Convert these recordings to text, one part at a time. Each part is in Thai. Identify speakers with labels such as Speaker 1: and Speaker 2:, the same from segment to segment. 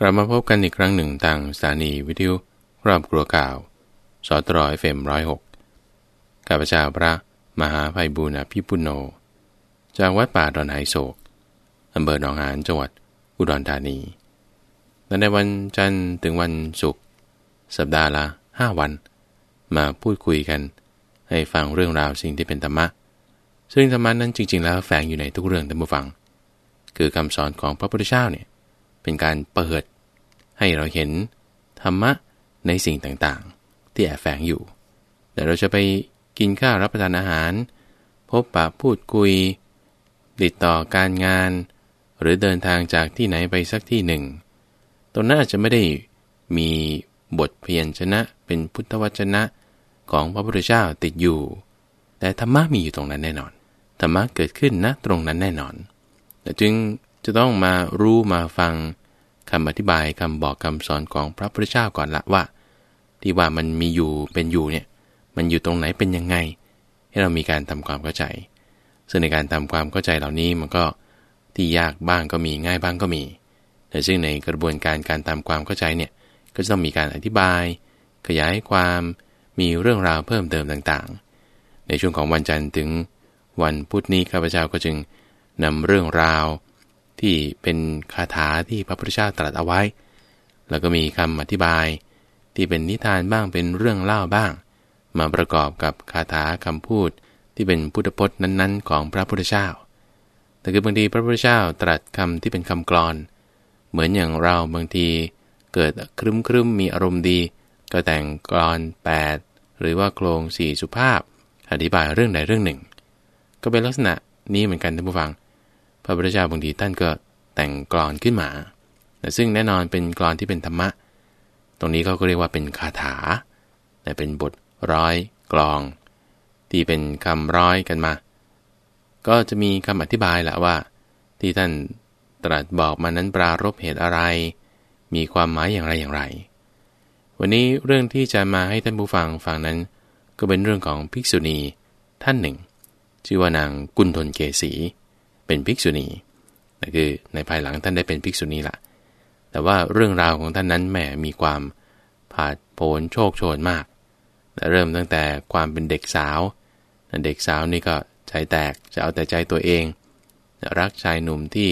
Speaker 1: เรามาพบกันอีกครั้งหนึ่งทางสถานีวิทยุครอบครัวก่าวสตรอยเฟมร้อยหกข้าพเจ้าพระมหาภัยบุญอภิปุโน จากวัดป่าดอนไหโศกอำเภอหนองหานจังหวัดอุดรธานีและในวันจันทร์ถึงวันศุกร์สัปดาห์ละห้าวัน มาพูดคุยกัน ให้ฟังเรื่องราวสิ่งที่เป็นธรรมะ ซึ่งธรรมะนั้นจริง ๆ แล้วแฝงอยู่ในทุกเรื่องท่านผู้ฟัง คือคำสอนของพระพุทธเจ้าเนี่ย เป็นการเปิด ให้เราเห็นธรรมะในสิ่งต่างๆ ที่แอบแฝงอยู่ แต่เราจะไปกินข้าวรับประทานอาหาร พบปะพูดคุย ติดต่อการงาน หรือเดินทางจากที่ไหนไปสักที่หนึ่ง ตรงนั้นอาจจะไม่ได้มีบทเพียนชนะเป็นพุทธวจนะของพระพุทธเจ้าติดอยู่ แต่ธรรมะมีอยู่ตรงนั้นแน่นอน ธรรมะเกิดขึ้นณตรงนั้นแน่นอน แต่จึง จะต้องมารู้มาฟังคำอธิบายคำบอกคำสอนของพระพุทธเจ้าก่อนละว่า ที่ว่ามันมีอยู่เป็นอยู่เนี่ยมันอยู่ตรงไหนเป็นยังไง ให้เรามีการทำความเข้าใจ ซึ่งในการทำความเข้าใจเหล่านี้มันก็ที่ยากบ้างก็มีง่ายบ้างก็มี แต่ซึ่งในกระบวนการการทำความเข้าใจเนี่ยก็จะต้องมีการอธิบาย ขยายความมีเรื่องราวเพิ่มเติมต่างๆ ในช่วงของวันจันทร์ถึงวันพุธนี้ข้าพเจ้าก็จึงนำเรื่องราว ที่เป็นคาถาที่พระพุทธเจ้าตรัสเอาไว้ แล้วก็มีคำอธิบายที่เป็นนิทานบ้างเป็นเรื่องเล่าบ้าง มาประกอบกับคาถาคำพูดที่เป็นพุทธพจน์นั้นๆ ของพระพุทธเจ้า แต่คือบางทีพระพุทธเจ้าตรัสคำที่เป็นคำกรอน เหมือนอย่างเราบางทีเกิดครึ้มครึมมีอารมณ์ดี ก็แต่งกรอน 8 หรือว่าโครงสี่สุภาพ อธิบายเรื่องใดเรื่องหนึ่ง ก็เป็นลักษณะนี้เหมือนกันท่านผู้ฟัง พระพุทธเจ้าบางทีท่านก็แต่งกรอนขึ้นมาแต่ซึ่งแน่นอนเป็นกรอนที่เป็นธรรมะ ตรงนี้เขาก็เรียกว่าเป็นคาถาแต่เป็นบทร้อยกลอง ที่เป็นคำร้อยกันมา ก็จะมีคำอธิบายแหละว่า ที่ท่านตรัสบอกมานั้นปรารบเหตุอะไร มีความหมายอย่างไรอย่างไร วันนี้เรื่องที่จะมาให้ท่านผู้ฟังฟังนั้น ก็เป็นเรื่องของภิกษุณีท่านหนึ่ง ชื่อว่านางกุณฑลเกษี เป็นภิกษุณีนั่นคือในภายหลังท่านได้เป็นภิกษุณีละแต่ว่าเรื่องราวของท่านนั้นแหมมีความผาดโผนโชคโชนมากแต่เริ่มตั้งแต่ความเป็นเด็กสาว เด็กสาวนี่ก็ใจแตกจะเอาแต่ใจตัวเอง รักชายหนุ่มที่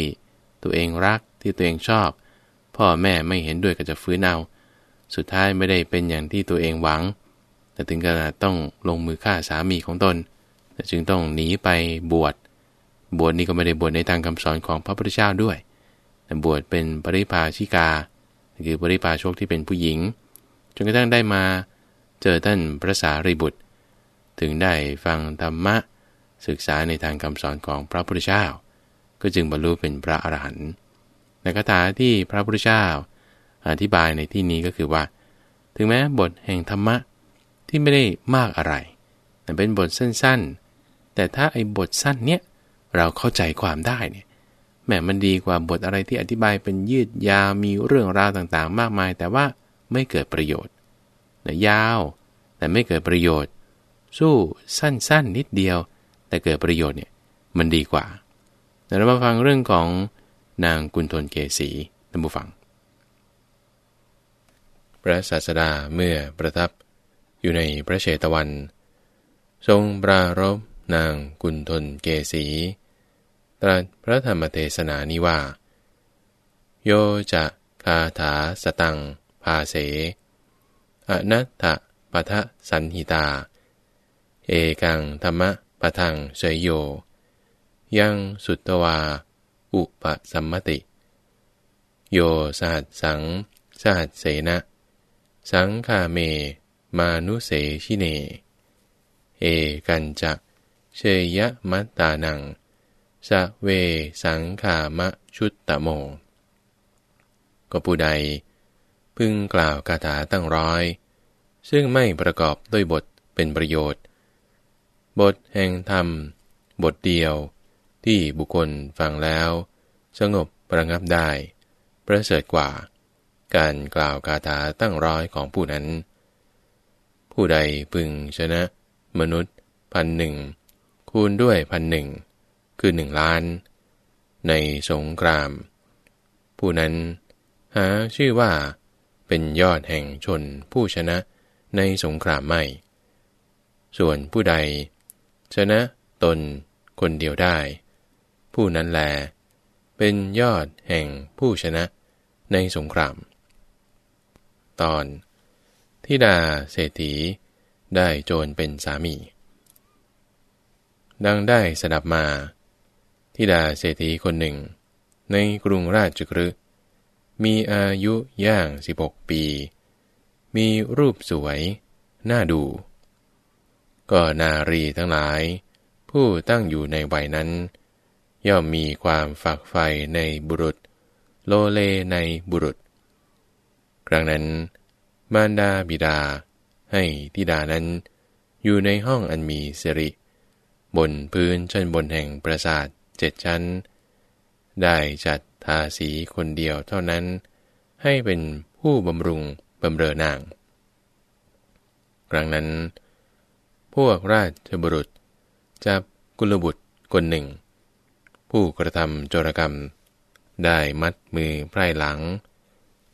Speaker 1: ตัวเองรักที่ตัวเองชอบ พ่อแม่ไม่เห็นด้วยก็จะฟื้นเอาสุดท้ายไม่ได้เป็นอย่างที่ตัวเองหวัง แต่ถึงขนาดต้องลงมือฆ่าสามีของตน จึงต้องหนีไปบวช บวชนี่ก็ไม่ได้บวชในทางคำสอนของพระพุทธเจ้าด้วยแต่บวชเป็นปริพาชิกา คือปริพาชกที่เป็นผู้หญิง จนกระทั่งได้มาเจอท่านพระสารีบุตร ถึงได้ฟังธรรมะ ศึกษาในทางคำสอนของพระพุทธเจ้า ก็จึงบรรลุเป็นพระอรหันต์ในคาถาที่พระพุทธเจ้า อธิบายในที่นี้ก็คือว่า ถึงแม้บทแห่งธรรมะที่ไม่ได้มากอะไรแต่เป็นบทสั้นๆ แต่ถ้าไอ้บทสั้นเนี้ย เราเข้าใจความได้เนี่ยแหมมันดีกว่าบทอะไรที่อธิบายเป็นยืดยาวมีเรื่องราวต่างๆ มากมาย แต่ว่าไม่เกิดประโยชน์แต่ยาว แต่ไม่เกิดประโยชน์ สู้สั้นๆนิดเดียว แต่เกิดประโยชน์เนี่ยมันดีกว่าเรามาฟังเรื่องของนางกุณฑลเกษีท่านผู้ฟัง พระศาสดาเมื่อประทับอยู่ในพระเชตวัน ทรงปรารบนางกุณฑลเกษี ตรัสพระธรรมเทศนานี้ว่า โยจะคาถาสตัง ภาเส อนัตถปทะสันหิตา เอกังธรรมะปะทังเสยโย ยังสุตตวา อุปสัมมติ โยสหัสสังสหัสเสนะ สังคาเม มานุเสชิเน เอกันจะเชยะมัตตานัง สะเวสังขามะชุตตะโม ก็ผู้ใด พึงกล่าวคาถาตั้งร้อย ซึ่งไม่ประกอบด้วยบทเป็นประโยชน์ บทแห่งธรรม บทเดียวที่บุคคลฟังแล้ว สงบประงับได้ ประเสริฐกว่า การกล่าวคาถาตั้งร้อยของผู้นั้น ผู้ใดพึงชนะ มนุษย์พันหนึ่งคูณด้วยพันหนึ่ง คือหนึ่งล้าน ในสงคราม ผู้นั้นหาชื่อว่าเป็นยอดแห่งชนผู้ชนะในสงครามไม่ ส่วนผู้ใด ชนะตนคนเดียวได้ ผู้นั้นแล เป็นยอดแห่งผู้ชนะในสงคราม ตอนทิดาเศรษฐีได้โจรเป็นสามี ดังได้สดับมา ทิดาเศรษฐีคนหนึ่ง ในกรุงราชกฤห์มีอายุย่างสิบกปี มีรูปสวย น่าดู ก็นารีทั้งหลาย ผู้ตั้งอยู่ในวัยนั้น ย่อมมีความฝักใฝ่ในบุรุษ โลเลในบุรุษ ครั้งนั้น มารดาบิดา ให้ทิดานั้น อยู่ในห้องอันมีสิริ บนพื้นชั้นบนแห่งปราสาท เจ็ดชั้น ได้จัดทาสีคนเดียวเท่านั้น ให้เป็นผู้บำรุงบำเรอนาง ครั้งนั้น พวกราชบุรุษจับกุลบุตรคนหนึ่ง ผู้กระทำโจรกรรม ได้มัดมือไพร่หลัง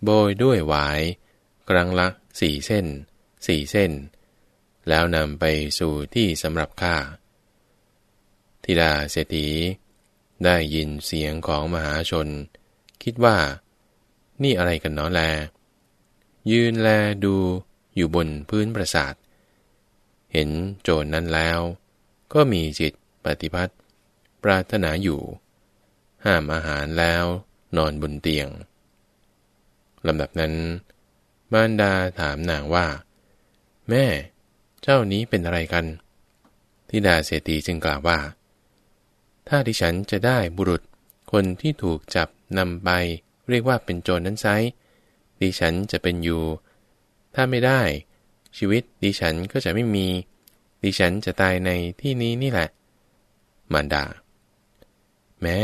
Speaker 1: โบยด้วยหวาย ครั้งละสี่เส้นสี่เส้น แล้วนำไปสู่ที่สำหรับฆ่า ธิดาเศรษฐี ได้ยินเสียงของมหาชน คิดว่า นี่อะไรกันเนาะแล ยืนแลดูอยู่บนพื้นปราสาท เห็นโจรนนั้นแล้ว ก็มีจิตปฏิพัติปรารถนาอยู่ ห้ามอาหารแล้วนอนบนเตียงลำดับนั้นมารดาถามนางว่า แม่ เจ้านี้เป็นอะไรกันทิดาเศรษฐีจึงกล่าวว่า ถ้าดิฉันจะได้บุรุษ คนที่ถูกจับนำไป เรียกว่าเป็นโจรนั้นไซดิฉันจะเป็นอยู่ ถ้าไม่ได้ ชีวิตดิฉันก็จะไม่มี ดิฉันจะตายในที่นี้นี่แหละ มารดา แม่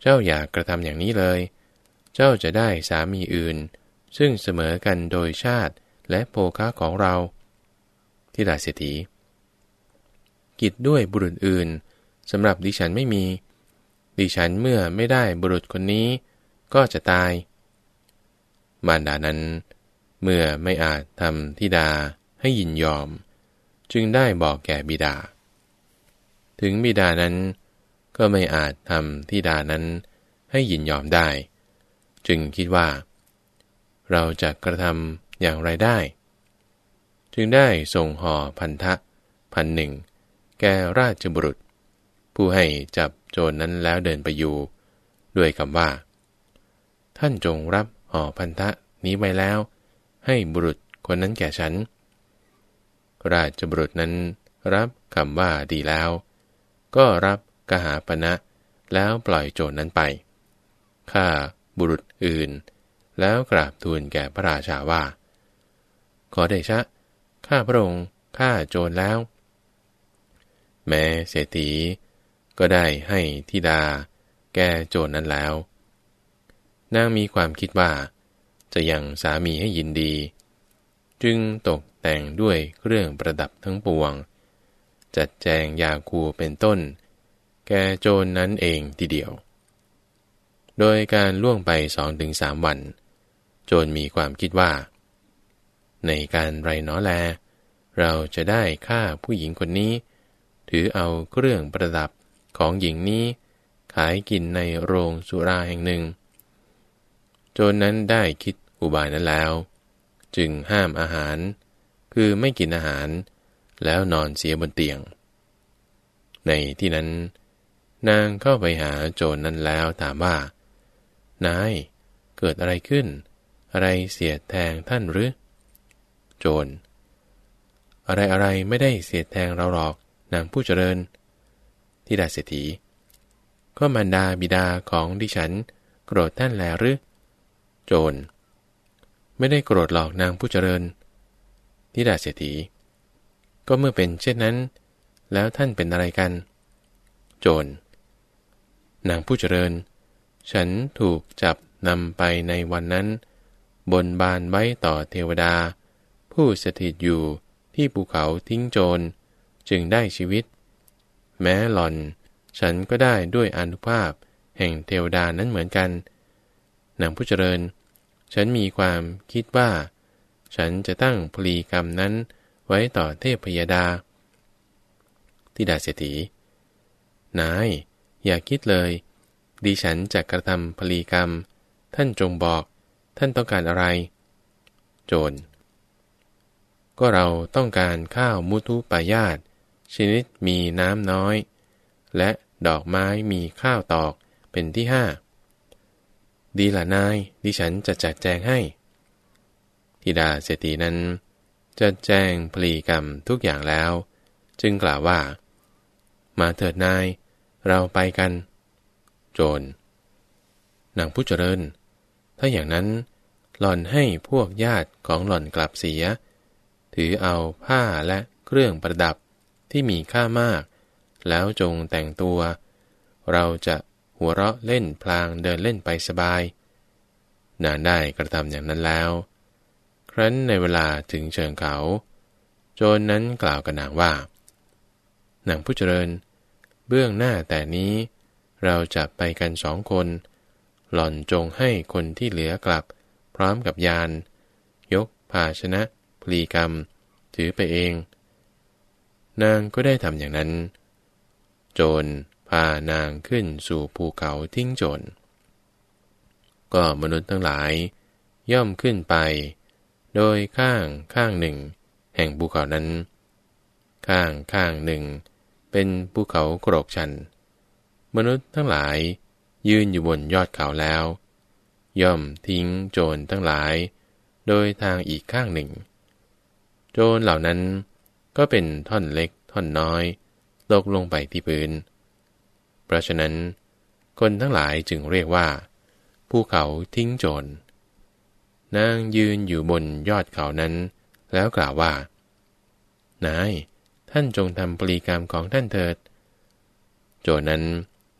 Speaker 1: เจ้าอย่ากกระทำอย่างนี้เลย เจ้าจะได้สามีอื่น ซึ่งเสมอกันโดยชาติและโภคะของเรา ที่ดาเศรษฐีกิจด้วยบุรุษอื่น สำหรับดิฉันไม่มี ดิฉันเมื่อไม่ได้บุรุษคนนี้ ก็จะตาย มารดานั้น เมื่อไม่อาจทำทิดาให้ยินยอม จึงได้บอกแก่บิดา ถึงบิดานั้นก็ไม่อาจทำทิดานั้นให้ยินยอมได้ จึงคิดว่า เราจะกระทำอย่างไรได้ จึงได้ส่งห่อพันธะพันหนึ่ง แก่ราชบุรุษ ผู้ให้จับโจรนนั้นแล้วเดินไปอยู่ ด้วยคำว่า ท่านจงรับห่อพันธะนี้ไว้แล้ว ให้บุรุษคนนั้นแก่ฉัน ราชบุรุษนั้นรับคำว่าดีแล้ว ก็รับกหาปณะแล้วปล่อยโจรนนั้นไปข้าบุรุษอื่น แล้วกราบทูลแก่พระราชาว่า ขอเดชะ ข้าพระองค์ข้าโจรแล้ว แม้เศรษฐี ก็ได้ให้ทิดา แก้โจรนั้นแล้ว นางมีความคิดว่า จะยังสามีให้ยินดี จึงตกแต่งด้วยเครื่องประดับทั้งปวง จัดแจงยาคูเป็นต้น แก่โจรนนั้นเองทีเดียว โดยการล่วงไปสองถึงสามวัน โจรมีความคิดว่า ในการไรน้อแล เราจะได้ฆ่าผู้หญิงคนนี้ ถือเอาเครื่องประดับ ของหญิงนี้ ขายกินในโรงสุราแห่งหนึ่ง โจรนนั้นได้คิดอุบายนั้นแล้ว จึงห้ามอาหาร คือไม่กินอาหาร แล้วนอนเสียบนเตียง ในที่นั้น นางเข้าไปหาโจรนนั้นแล้วถามว่า นาย เกิดอะไรขึ้น อะไรเสียแทงท่านหรือ โจรอะไรอะไรไม่ได้เสียแทงเราหรอกนางผู้เจริญ ทิดาเศรษฐี ก็มารดาบิดาของดิฉัน โกรธท่านแลหรือ โจร ไม่ได้โกรธหลอกนางผู้เจริญทิดาเศรษฐี ก็เมื่อเป็นเช่นนั้น แล้วท่านเป็นอะไรกัน โจร นางผู้เจริญ ฉันถูกจับนำไปในวันนั้น บนบานไว้ต่อเทวดา ผู้สถิตอยู่ที่ภูเขาทิ้งโจร จึงได้ชีวิต แม้หล่อน ฉันก็ได้ด้วยอนุภาพ แห่งเทวดานั้นเหมือนกันนางผู้เจริญ ฉันมีความคิดว่า ฉันจะตั้งพลีกรรมนั้นไว้ต่อเทพพยดาทิดาเศรษฐีนาย อย่าคิดเลย ดิฉันจะกระทำพลีกรรม ท่านจงบอก ท่านต้องการอะไร โจร ก็เราต้องการข้าวมุทุปายาต ชนิดมีน้ำน้อย และดอกไม้มีข้าวตอกเป็นที่ห้าดีละนาย ดิฉันจะจัดแจงให้ทิดาเศรษฐีนั้นจะแจงพลีกรรมทุกอย่างแล้ว จึงกล่าวว่า มาเถิดนาย เราไปกัน โจรนางผู้เจริญ ถ้าอย่างนั้นหล่อนให้พวกญาติของหล่อนกลับเสีย ถือเอาผ้าและเครื่องประดับ ที่มีค่ามาก แล้วจงแต่งตัว เราจะหัวเราะเล่นพลางเดินเล่นไปสบาย นานได้กระทำอย่างนั้นแล้ว ครั้นในเวลาถึงเชิงเขา โจรนนั้นกล่าวกับนางว่า นางผู้เจริญ เบื้องหน้าแต่นี้ เราจะไปกันสองคน หล่อนจงให้คนที่เหลือกลับ พร้อมกับยาน ยกภาชนะพลีกรรม ถือไปเอง นางก็ได้ทำอย่างนั้น โจรพานางขึ้นสู่ภูเขาทิ้งโจร ก็มนุษย์ทั้งหลาย ย่อมขึ้นไป โดยข้างข้างหนึ่ง แห่งภูเขานั้น ข้างข้างหนึ่ง เป็นภูเขาโกรกชัน มนุษย์ทั้งหลายยืนอยู่บนยอดเขาแล้ว ย่อมทิ้งโจรทั้งหลาย โดยทางอีกข้างหนึ่ง โจรเหล่านั้น ก็เป็นท่อนเล็กท่อนน้อย ตกลงไปที่พื้น เพราะฉะนั้น คนทั้งหลายจึงเรียกว่า ภูเขาทิ้งโจร นางยืนอยู่บนยอดเขานั้น แล้วกล่าวว่า นาย ท่านจงทำปรีกรรมของท่านเถิด โจนั้น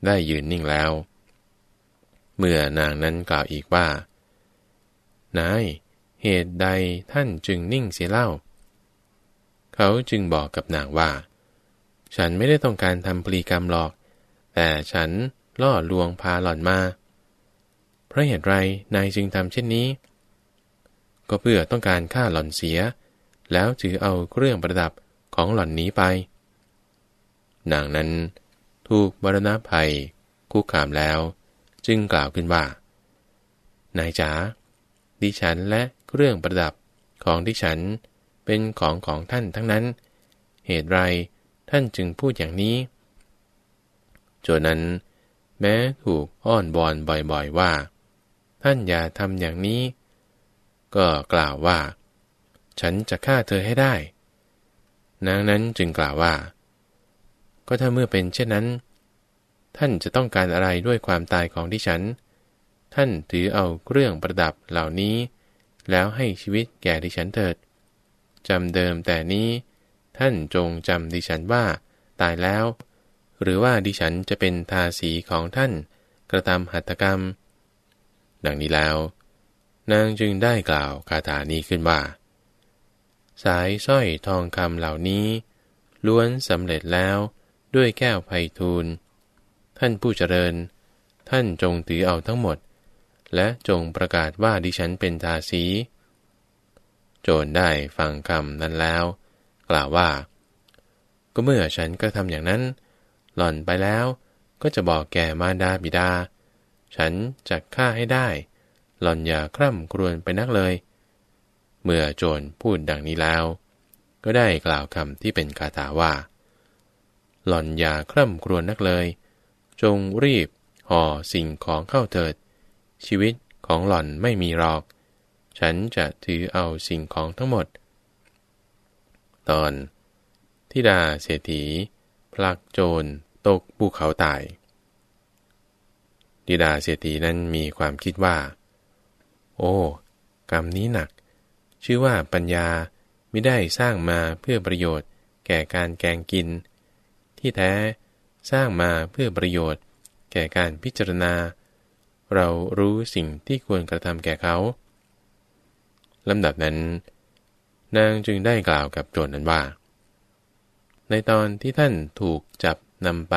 Speaker 1: ได้ยืนนิ่งแล้ว เมื่อนางนั้นกล่าวอีกว่า นาย เหตุใดท่านจึงนิ่งเสียเล่า เขาจึงบอกกับนางว่า ฉันไม่ได้ต้องการทำปรีกรรมหรอก แต่ฉันล่อลวงพาหล่อนมา เพราะเหตุไรนายจึงทำเช่นนี้ ก็เพื่อต้องการฆ่าหล่อนเสีย แล้วถือเอาเครื่องประดับของหล่อนนี้ไป นางนั้นถูกบรณภัย คุกขามแล้ว จึงกล่าวขึ้นว่า นายจ๋าดิฉันและเครื่องประดับของดิฉัน เป็นของของท่านทั้งนั้น เหตุไรท่านจึงพูดอย่างนี้ โจนั้น แม้ถูกอ้อนบอนบ่อยๆว่า ท่านอย่าทำอย่างนี้ ก็กล่าวว่า ฉันจะฆ่าเธอให้ได้ นางนั้นจึงกล่าวว่า ก็ถ้าเมื่อเป็นเช่นนั้น ท่านจะต้องการอะไรด้วยความตายของดิฉัน ท่านถือเอาเครื่องประดับเหล่านี้ แล้วให้ชีวิตแก่ดิฉันเถิด จำเดิมแต่นี้ ท่านจงจำดิฉันว่าตายแล้ว หรือว่าดิฉันจะเป็นทาสีของท่าน กระทำหัตถกรรม ดังนี้แล้ว นางจึงได้กล่าวคาถานี้ขึ้นว่า สายสร้อยทองคำเหล่านี้ ล้วนสำเร็จแล้วด้วยแก้วไพทูลท่านผู้เจริญ ท่านจงถือเอาทั้งหมด และจงประกาศว่าดิฉันเป็นทาสี โจรได้ฟังคำนั้นแล้ว กล่าวว่า ก็เมื่อฉันก็ทำอย่างนั้น หล่อนไปแล้วก็จะบอกแก่มารดาบิดา ฉันจะฆ่าให้ได้ หล่อนอย่าคร่ำครวญไปนักเลย เมื่อโจรพูดดังนี้แล้ว ก็ได้กล่าวคำที่เป็นคาถาว่า หล่อนอย่าคร่ำครวญนักเลย จงรีบห่อสิ่งของเข้าเถิด ชีวิตของหล่อนไม่มีหรอก ฉันจะถือเอาสิ่งของทั้งหมด ตอนทิดาเศรษฐีพลักโจรตกภูเขาตายทิดาเศรษฐีนั้นมีความคิดว่า โอ้ กรรมนี้หนัก ชื่อว่าปัญญาไม่ได้สร้างมาเพื่อประโยชน์ แก่การแกงกิน ที่แท้สร้างมาเพื่อประโยชน์ แก่การพิจารณา เรารู้สิ่งที่ควรกระทำแก่เขา ลำดับนั้น นางจึงได้กล่าวกับโจรนั้นว่า ในตอนที่ท่านถูกจับนำไป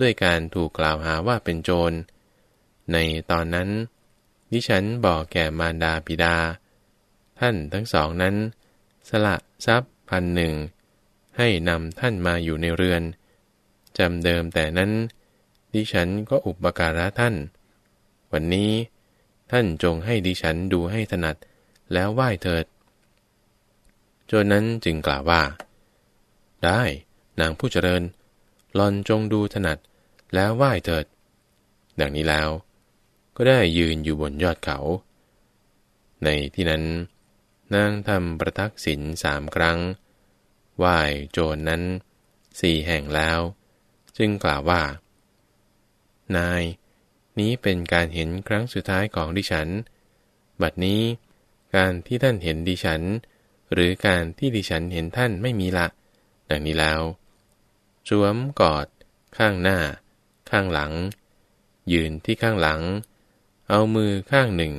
Speaker 1: ด้วยการถูกกล่าวหาว่าเป็นโจร ในตอนนั้น ดิฉันบอกแก่มารดาบิดา ท่านทั้งสองนั้น สละทรัพย์พันหนึ่งให้นำท่านมาอยู่ในเรือนจำเดิมแต่นั้น ดิฉันก็อุปการะท่าน วันนี้ท่านจงให้ดิฉันดูให้ถนัด แล้วไหว้เถิด โจนนั้นจึงกล่าวว่า ได้นางผู้เจริญหลอนจงดูถนัดแล้วไหว้เถิด ดังนี้แล้ว ก็ได้ยืนอยู่บนยอดเขา ในที่นั้น นางทำประทักษิณสามครั้ง ไหว้โจรนนั้นสี่แห่งแล้ว จึงกล่าวว่า นาย นี้เป็นการเห็นครั้งสุดท้ายของดิฉัน บัดนี้ การที่ท่านเห็นดิฉัน หรือการที่ดิฉันเห็นท่านไม่มีละ ดังนี้แล้วสวมกอด ข้างหน้า ข้างหลัง ยืนที่ข้างหลัง เอามือข้างหนึ่ง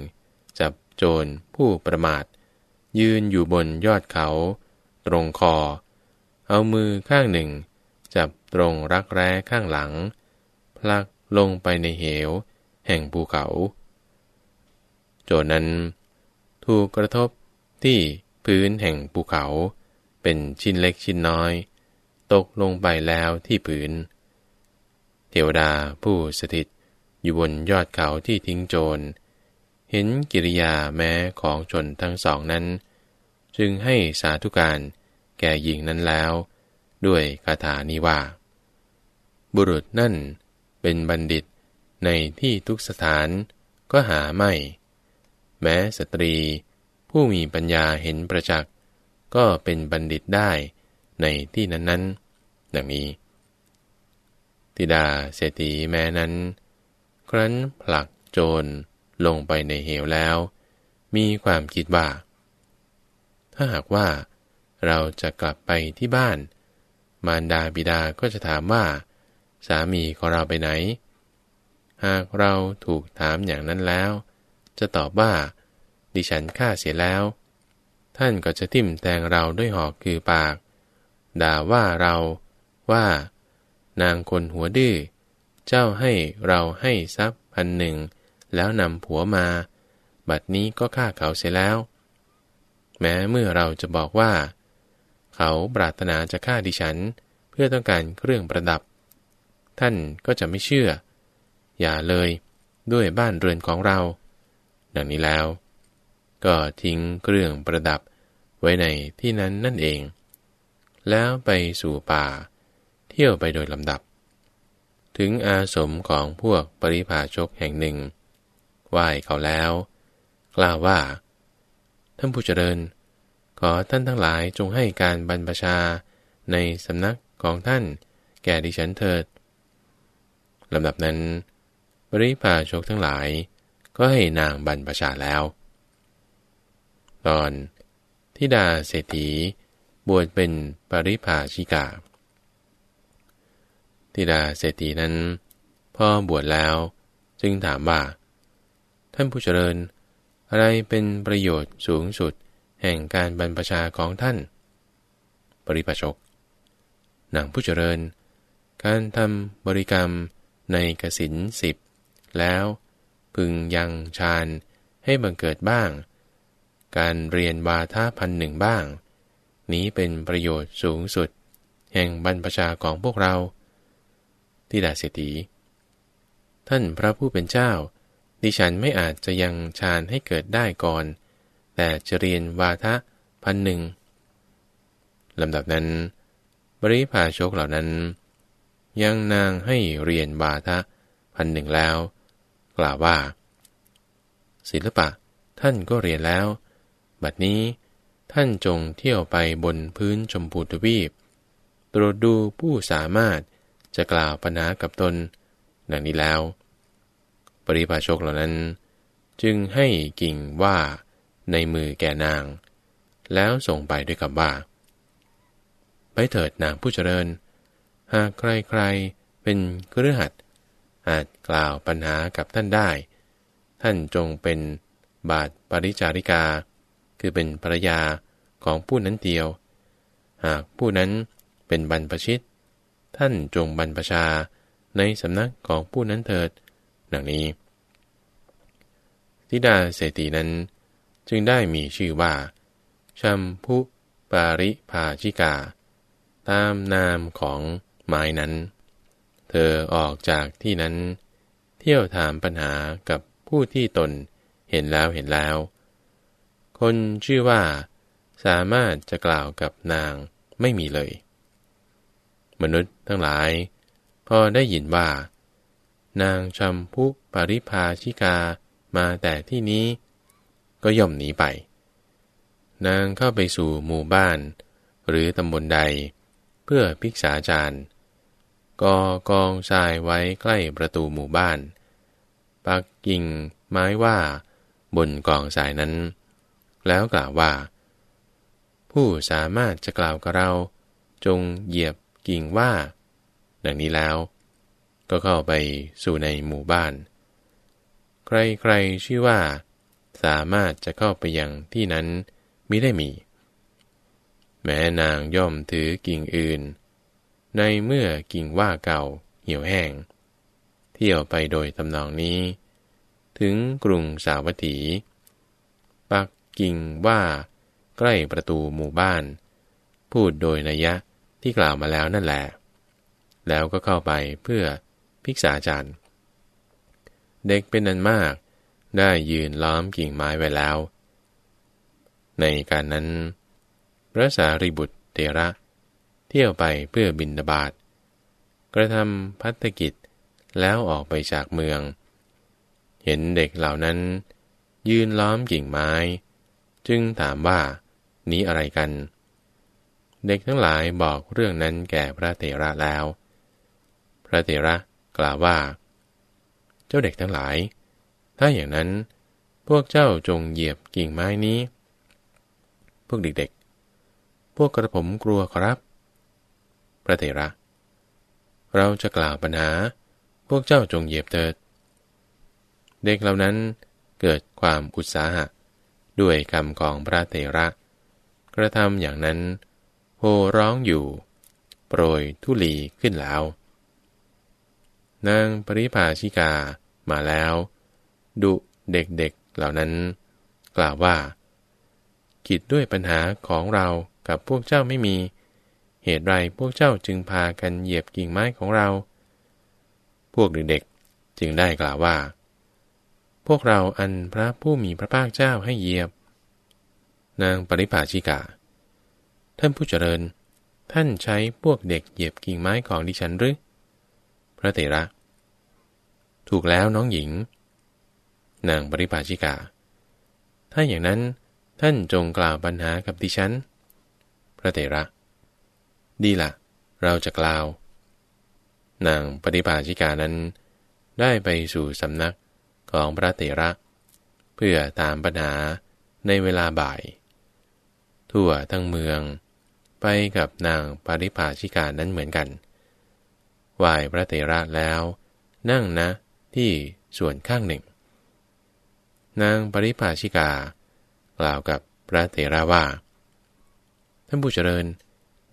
Speaker 1: จับโจรผู้ประมาท ยืนอยู่บนยอดเขา ตรงคอ เอามือข้างหนึ่ง จับตรงรักแร้ข้างหลัง พลักลงไปในเหว แห่งภูเขา โจรนั้น ถูกกระทบที่พื้นแห่งภูเขา เป็นชิ้นเล็กชิ้นน้อย ตกลงไปแล้วที่ผืนเทวดาผู้สถิตอยู่บนยอดเขาที่ทิ้งโจร เห็นกิริยาแม้ของชนทั้งสองนั้น จึงให้สาธุการแก่หญิงนั้นแล้ว ด้วยคาถานี้ว่า บุรุษนั่นเป็นบัณฑิตในที่ทุกสถานก็หาไม่ แม้สตรี ผู้มีปัญญาเห็นประจักษ์ก็เป็นบัณฑิตได้ในที่นั้น ๆ ดังนี้ ติดาเศรษฐีแม้นั้น ครั้นผลักโจรลงไปในเหวแล้ว มีความคิดว่า ถ้าหากว่าเราจะกลับไปที่บ้าน มารดาบิดาก็จะถามว่า สามีของเราไปไหน หากเราถูกถามอย่างนั้นแล้ว จะตอบว่า ดิฉันฆ่าเสียแล้ว ท่านก็จะทิ่มแทงเราด้วยหอกคือปาก ด่าว่าเราว่า นางคนหัวดื้อเจ้าให้เราให้ทรัพย์พันหนึ่ง แล้วนำผัวมา บัดนี้ก็ฆ่าเขาเสียแล้ว แม้เมื่อเราจะบอกว่า เขาปรารถนาจะฆ่าดิฉัน เพื่อต้องการเครื่องประดับ ท่านก็จะไม่เชื่อ อย่าเลยด้วยบ้านเรือนของเรา ดังนี้แล้ว ก็ทิ้งเครื่องประดับไว้ในที่นั้นนั่นเอง แล้วไปสู่ป่า เที่ยวไปโดยลำดับ ถึงอาสมของพวกปริพาชกแห่งหนึ่ง ไหว้เขาแล้ว กล่าวว่า ท่านผู้เจริญ ขอท่านทั้งหลายจงให้การบรรพชาในสำนักของท่านแก่ดิฉันเถิดลำดับนั้น ปริพาชกทั้งหลาย ก็ให้นางบรรพชาแล้ว ตอนทิดาเศรษฐีบวชเป็นปริพาชิกาธิดาเศรษฐีนั้นพ่อบวชแล้ว จึงถามว่า ท่านผู้เจริญ อะไรเป็นประโยชน์สูงสุดแห่งการบรรพชาของท่าน ปริปชกนางผู้เจริญ การทำบริกรรมในกสินสิบแล้ว พึงยังฌานให้บังเกิดบ้าง การเรียนวาทาพันหนึ่งบ้าง นี้เป็นประโยชน์สูงสุด แห่งบรรพชาของพวกเราทิดาเศรษฐี ท่านพระผู้เป็นเจ้า ดิฉันไม่อาจจะยังฌานให้เกิดได้ก่อน แต่จะเรียนวาทะพันหนึ่งลำดับนั้น บริพาชกเหล่านั้น ยังนางให้เรียนวาทะพันหนึ่งแล้ว กล่าวว่า ศิลปะท่านก็เรียนแล้ว บัดนี้ท่านจงเที่ยวไปบนพื้นชมพูทวีป ตรวจดูผู้สามารถจะกล่าวปัญหากับตน ดังนี้แล้ว ปริพาชกเหล่านั้น จึงให้กิ่งว่าในมือแก่นาง แล้วส่งไปด้วยคำว่า ไปเถิดนางผู้เจริญ หากใครๆเป็นเครือขัด อาจกล่าวปัญหากับท่านได้ ท่านจงเป็นบาทปริจาริกา คือเป็นภรรยาของผู้นั้นเดียว หากผู้นั้นเป็นบรรพชิต ท่านจงบรรพชาในสำนักของผู้นั้นเถิด ดังนี้ธิธิดาเศรษฐีนั้นจึงได้มีชื่อว่าชัมพุปาริภาชิกา ตามนามของไม้นั้น เธอออกจากที่นั้น เที่ยวถามปัญหากับผู้ที่ตนเห็นแล้วเห็นแล้ว คนชื่อว่า สามารถจะกล่าวกับนางไม่มีเลย มนุษย์ทั้งหลาย พอได้ยินว่า นางชัมพุปริภาชิกามาแต่ที่นี้ ก็ย่อมหนีไป นางเข้าไปสู่หมู่บ้าน หรือตำบลใด เพื่อพิกษาจารย์ กอกองทรายไว้ใกล้ประตูหมู่บ้าน ปักกิ่งไม้ว่า บนกองทรายนั้น แล้วกล่าวว่า ผู้สามารถจะกล่าวกับเรา จงเหยียบกิ่งว่า ดังนี้แล้ว ก็เข้าไปสู่ในหมู่บ้าน ใครๆชื่อว่า สามารถจะเข้าไปยังที่นั้นมิได้มี แม้นางย่อมถือกิ่งอื่น ในเมื่อกิ่งว่าเก่าเหี่ยวแห้ง เที่ยวไปโดยตำนองนี้ ถึงกรุงสาวัตถี ปักกิ่งว่า ใกล้ประตูหมู่บ้าน พูดโดยนัยะที่กล่าวมาแล้วนั่นแหละ แล้วก็เข้าไปเพื่อพิกษาจารย์ เด็กเป็นนันมาก ได้ยืนล้อมกิ่งไม้ไว้แล้ว ในการนั้น พระสารีบุตรเทระ เที่ยวไปเพื่อบินบาตกระทำพัฒกิจแล้วออกไปจากเมือง เห็นเด็กเหล่านั้น ยืนล้อมกิ่งไม้ จึงถามว่านี้อะไรกัน เด็กทั้งหลายบอกเรื่องนั้นแก่พระเถระแล้ว พระเถระกล่าวว่า เจ้าเด็กทั้งหลาย ถ้าอย่างนั้นพวกเจ้าจงเหยียบกิ่งไม้นี้ พวกเด็กๆ พวกกระผมกลัวครับ พระเถระ เราจะกล่าวปัญหาพวกเจ้าจงเหยียบเถิด เด็กเหล่านั้นเกิดความอุตสาหะ ด้วยคำของพระเถระ กระทำอย่างนั้นโหร้องอยู่ โปรยทุลีขึ้นแล้ว นางปริภาชิกามาแล้ว ดุเด็กๆเเหล่านั้น กล่าวว่า กิดด้วยปัญหาของเรากับพวกเจ้าไม่มีเเหตุไรพวกเจ้าจึงพากันเหยียบกิ่งไม้ของเรา พวกเด็กๆจึงได้กล่าวว่า พวกเราอันพระผู้มีพระภาคเจ้าให้เหยียบ นางปริภาชิกา ท่านผู้เจริญ ท่านใช้พวกเด็กเหยียบกิ่งไม้ของดิฉันหรือ พระเถระ ถูกแล้วน้องหญิง นางปริภาชิกา ถ้าอย่างนั้นท่านจงกล่าวปัญหากับดิฉัน พระเถระ ดีละเราจะกล่าว นางปริภาชิกานั้นได้ไปสู่สำนักของพระเถระ เพื่อตามปัญหาในเวลาบ่าย ทั่วทั้งเมือง ไปกับนางปริภาชิกานั้นเหมือนกันไหว้พระเถระแล้ว นั่งนะที่ส่วนข้างหนึ่ง นางปริภาชิกากล่าวกับพระเถระว่า ท่านผู้เจริญ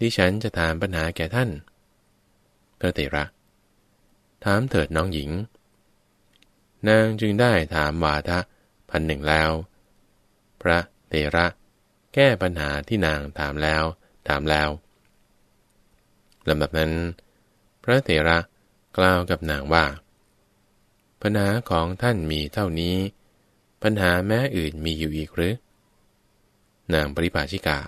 Speaker 1: ดิฉันจะถามปัญหาแก่ท่าน พระเถระ ถามเถิดน้องหญิง นางจึงได้ถามวาทะพันหนึ่งแล้ว พระเถระ แก้ปัญหาที่นางถามแล้ว ถามแล้วลำดับนั้น พระเถระกล่าวกับนางว่า ปัญหาของท่านมีเท่านี้ ปัญหาแม้อื่นมีอยู่อีกหรือ นางปริภาชิกา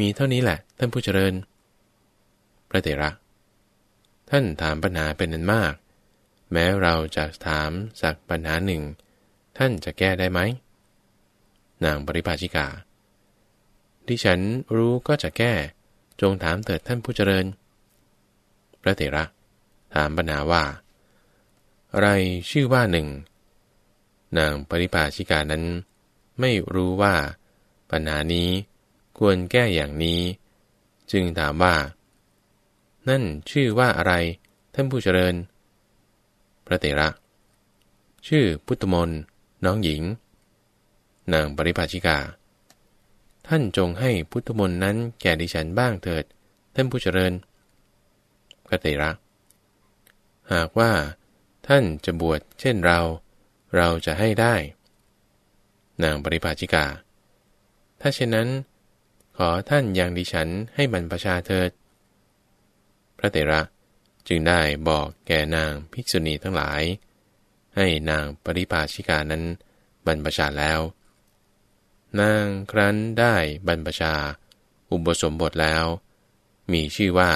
Speaker 1: มีเท่านี้แหละ ท่านผู้เจริญ พระเถระ ท่านถามปัญหาเป็นนันมาก แม้เราจะถามสักปัญหาหนึ่ง ท่านจะแก้ได้ไหม นางปริภาชิกาที่ฉันรู้ก็จะแก้ จงถามเถิดท่านผู้เจริญ พระเถระ ถามปัญหาว่า อะไรชื่อว่าหนึ่ง นางปริภาชิกานั้นไม่รู้ว่าปัญหานี้ ควรแก้อย่างนี้ จึงถามว่า นั่นชื่อว่าอะไร ท่านผู้เจริญ พระเตระ ชื่อพุทธมนน้องหญิง นางปริภาชิกา ท่านจงให้พุทธมนนั้นแก่ดิฉันบ้างเถิด ท่านผู้เจริญ พระเตระ หากว่า ท่านจะบวชเช่นเรา เราจะให้ได้ นางปริภาชิกา ถ้าเช่นนั้น อท่านยังดิฉันให้บรรพชาเถิด พระเตระจึงได้บอกแก่นางภิกษุณีทั้งหลาย ให้นางปริภาชิกานั้นบรรพชาแล้ว นางครั้นได้บรรพชา อุปสมบทแล้ว มีชื่อว่า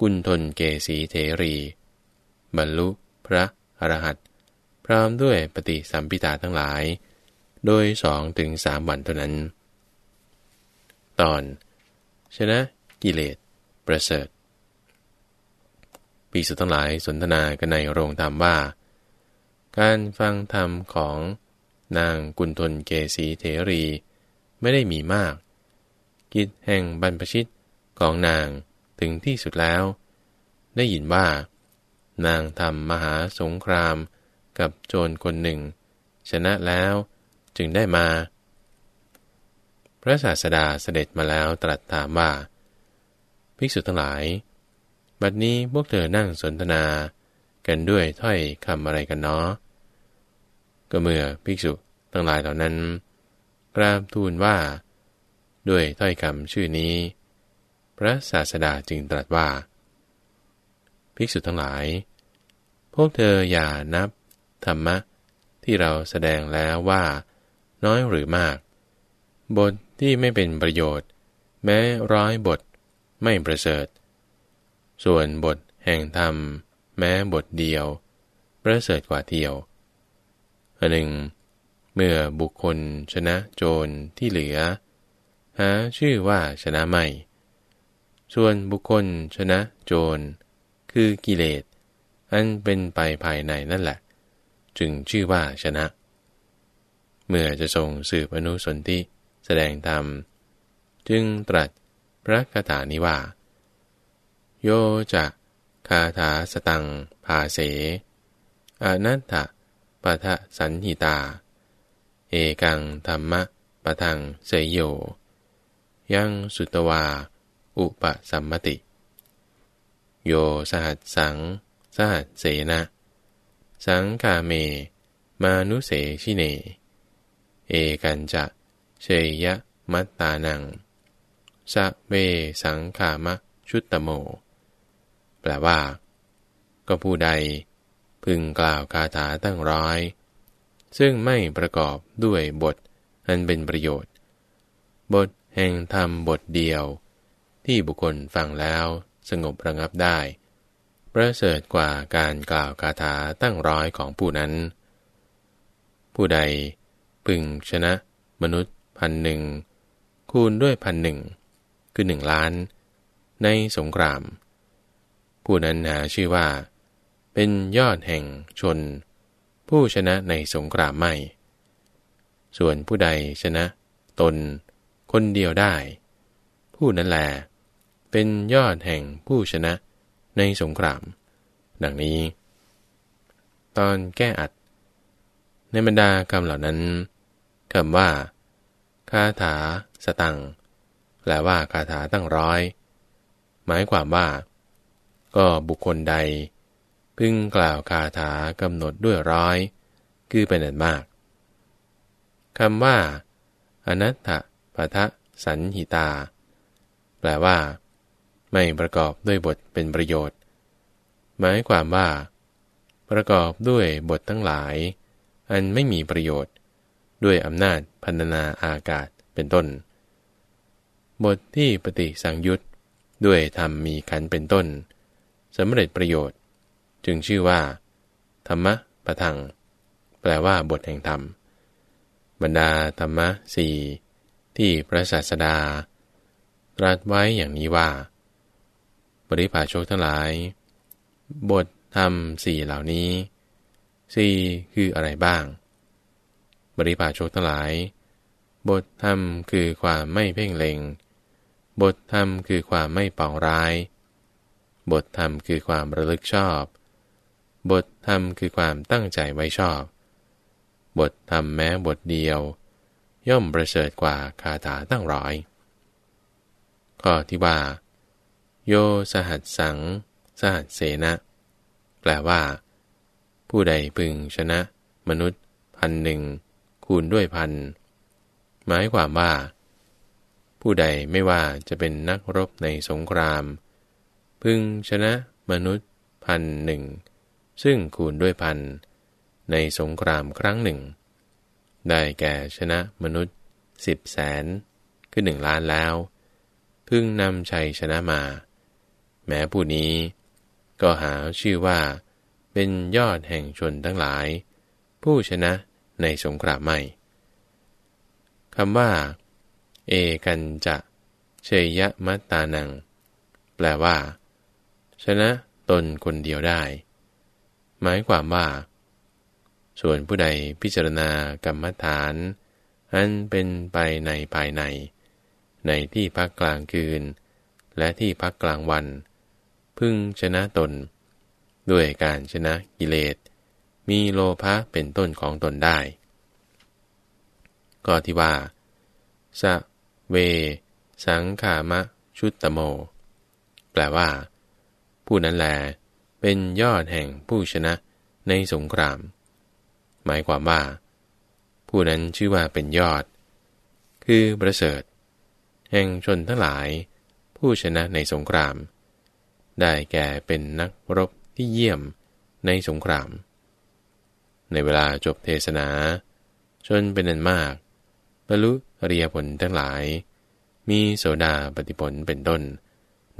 Speaker 1: กุณทนเกสีเทรี บรรลุพระอรหัตพร้อมด้วยปฏิสัมพิตาทั้งหลาย โดยสองถึงสามวันเท่านั้น ตอน ชนะกิเลสประเสริฐปีสุทั้งหลายสนทนากันในโรงธรรมว่า การฟังธรรมของนางกุณฑลเกสีเถรี ไม่ได้มีมาก กิจแห่งบรรพชิตของนางถึงที่สุดแล้ว ได้ยินว่า นางทำมหาสงครามกับโจรคนหนึ่ง ชนะแล้วจึงได้มา พระศาสดาเสด็จมาแล้วตรัสถามว่า ภิกษุทั้งหลาย บัดนี้พวกเธอนั่งสนทนากันด้วยถ้อยคำอะไรกันเนาะก็เมื่อภิกษุทั้งหลายเหล่านั้นกราบทูลว่า ด้วยถ้อยคำชื่อนี้ พระศาสดาจึงตรัสว่า ภิกษุทั้งหลาย พวกเธออย่านับธรรมะที่เราแสดงแล้วว่า น้อยหรือมาก บท ที่ไม่เป็นประโยชน์ แม้ร้อยบทไม่ประเสริฐ ส่วนบทแห่งธรรม แม้บทเดียว ประเสริฐกว่าเที่ยวอันหนึ่ง เมื่อบุคคลชนะโจรที่เหลือ หาชื่อว่าชนะไม่ ส่วนบุคคลชนะโจร คือกิเลส อันเป็นไปภายในนั่นแหละ จึงชื่อว่าชนะ เมื่อจะส่งสืบอนุสนธิ แสดงธรรม จึงตรัสพระคาถานี้ว่า โยจะคาถาสตังภาเสอนัตถปะทะสันหิตา เอกังธรรมะปะทังเสยโย ยังสุตวา อุปสัมมติ โยสหัสสัง สหัสเสนะ สังกาเม มานุเสชิเน เอกันจะ เชยะมัตตานังสะเวสังขามะชุตตโม แปลว่า ก็ผู้ใด พึงกล่าวคาถาตั้งร้อย ซึ่งไม่ประกอบด้วยบทอันเป็นประโยชน์ บทแห่งธรรมบทเดียว ที่บุคคลฟังแล้วสงบระงับได้ประเสริฐกว่าการกล่าวคาถาตั้งร้อยของผู้นั้น ผู้ใดพึงชนะมนุษย์ พันหนึ่งคูณด้วยพันหนึ่งคือหนึ่งล้าน ในสงคราม ผู้นั้นหาชื่อว่า เป็นยอดแห่งชน ผู้ชนะในสงครามไม่ ส่วนผู้ใดชนะ ตน คนเดียวได้ ผู้นั้นแล เป็นยอดแห่งผู้ชนะในสงคราม ดังนี้ ตอนแก้อัด ในบรรดาคำเหล่านั้นคำว่า คาถา สตังแปลว่าคาถาตั้งร้อย หมายความว่า ก็บุคคลใด พึงกล่าวคาถากำหนดด้วยร้อย คือเป็นอันมากคำว่า อนัตถปะทะสันหิตา แปลว่า ไม่ประกอบด้วยบทเป็นประโยชน์ หมายความว่า ประกอบด้วยบททั้งหลาย อันไม่มีประโยชน์ ด้วยอำนาจพันนาอากาศเป็นต้น บทที่ปฏิสังยุตด้วยธรรมมีขันเป็นต้นสำเร็จประโยชน์ จึงชื่อว่า ธรรมะประทัง แปลว่าบทแห่งธรรม บรรดาธรรมะสี่ที่พระศาสดา ตรัสไว้อย่างนี้ว่า บริภาชกทั้งหลาย บทธรรมสี่เหล่านี้สี่คืออะไรบ้าง บริภาชกทั้งหลาย บทธรรมคือความไม่เพ่งเล็ง บทธรรมคือความไม่ปองร้าย บทธรรมคือความระลึกชอบ บทธรรมคือความตั้งใจไว้ชอบ บทธรรมแม้บทเดียว ย่อมประเสริฐกว่าคาถาตั้งร้อยข้อที่ว่า โยสหัสสัง สหัสเสนะแปลว่า ผู้ใดพึงชนะ มนุษย์พันหนึ่ง คูณด้วยพัน หมายความว่า ผู้ใดไม่ว่าจะเป็นนักรบในสงคราม พึงชนะมนุษย์พันหนึ่ง ซึ่งคูณด้วยพัน ในสงครามครั้งหนึ่ง ได้แก่ชนะมนุษย์สิบแสนคือหนึ่งล้านแล้ว พึงนำชัยชนะมา แม้ผู้นี้ ก็หาชื่อว่าเป็นยอดแห่งชนทั้งหลาย ผู้ชนะ ในสงครามไม่คำว่า เอกันจะเชยะมัตตานัง แปลว่า ชนะตนคนเดียวได้ หมายความว่า ส่วนผู้ใดพิจารณากรรมฐาน อันเป็นไปในภายใน ในที่พักกลางคืน และที่พักกลางวัน พึ่งชนะตน ด้วยการชนะกิเลส มีโลภะเป็นต้นของตนได้ ก็ที่ว่า สะเว สังขามะชุตตโม แปลว่า ผู้นั้นแล เป็นยอดแห่งผู้ชนะในสงคราม หมายความว่า ผู้นั้นชื่อว่าเป็นยอด คือประเสริฐ แห่งชนทั้งหลาย ผู้ชนะในสงคราม ได้แก่เป็นนักรบที่เยี่ยมในสงคราม ในเวลาจบเทศนา ชนเป็นอันมากบรรลุอริยผลทั้งหลาย มีโสดาปฏิผลเป็นต้น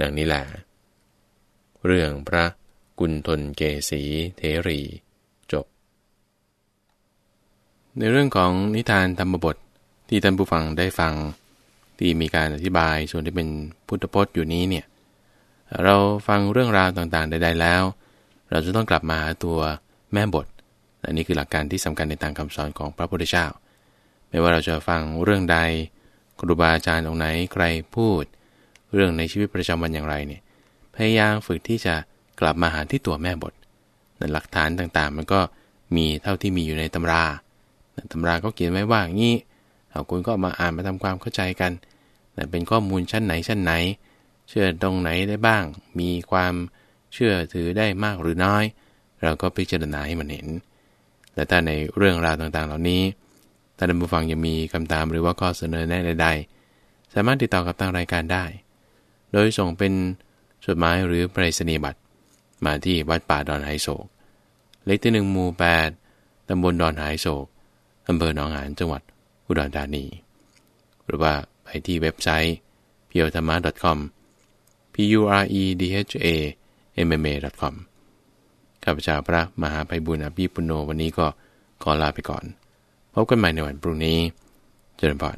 Speaker 1: ดังนี้แหละ เรื่องพระกุณฑลเกษีเทรีจบ ในเรื่องของนิทานธรรมบทที่ท่านผู้ฟังได้ฟัง ที่มีการอธิบายส่วนที่เป็นพุทธพจน์อยู่นี้เนี่ยเราฟังเรื่องราวต่างๆใดๆแล้ว เราจะต้องกลับมาตัวแม่บท และนี่คือหลักการที่สำคัญในทางคำสอนของพระพุทธเจ้า ไม่ว่าเราจะฟังเรื่องใดครูบาอาจารย์องค์ไหนใครพูด เรื่องในชีวิตประจำวันอย่างไรเนี่ยพยายามฝึกที่จะกลับมาหาที่ตัวแม่บทนั่นหลักฐานต่างๆ มันก็มีเท่าที่มีอยู่ในตำราตำราก็เขียนไว้ว่างี้เอาคุณก็มาอ่านมาทำความเข้าใจกันแต่เป็นข้อมูลชั้นไหนชั้นไหน เชื่อตรงไหนได้บ้าง มีความเชื่อถือได้มากหรือน้อย เราก็พิจารณาให้มันเห็น แต่ถ้าในเรื่องราวต่างๆ เหล่านี้ ถ้าท่านผู้ฟังยังมีคำถามหรือว่าข้อเสนอแนะใดๆ สามารถติดต่อกับทางรายการได้ โดยส่งเป็นจดหมายหรือไปรษณียบัตรมาที่วัดป่าดอนไฮโศก เลขที่หนึ่งหมู่แปดตำบลดอนไฮโศกอำเภอหนองหานจังหวัดอุดรธานี หรือว่าไปที่เว็บไซต์ p u r e t h a m a com p u r e d h a m m a com ข้าพเจ้าพระมหาภัยบุญอภิปุโนวันนี้ก็ขอลาไปก่อน พบกันใหม่ในวันพรุ่งนี้ เจริญพร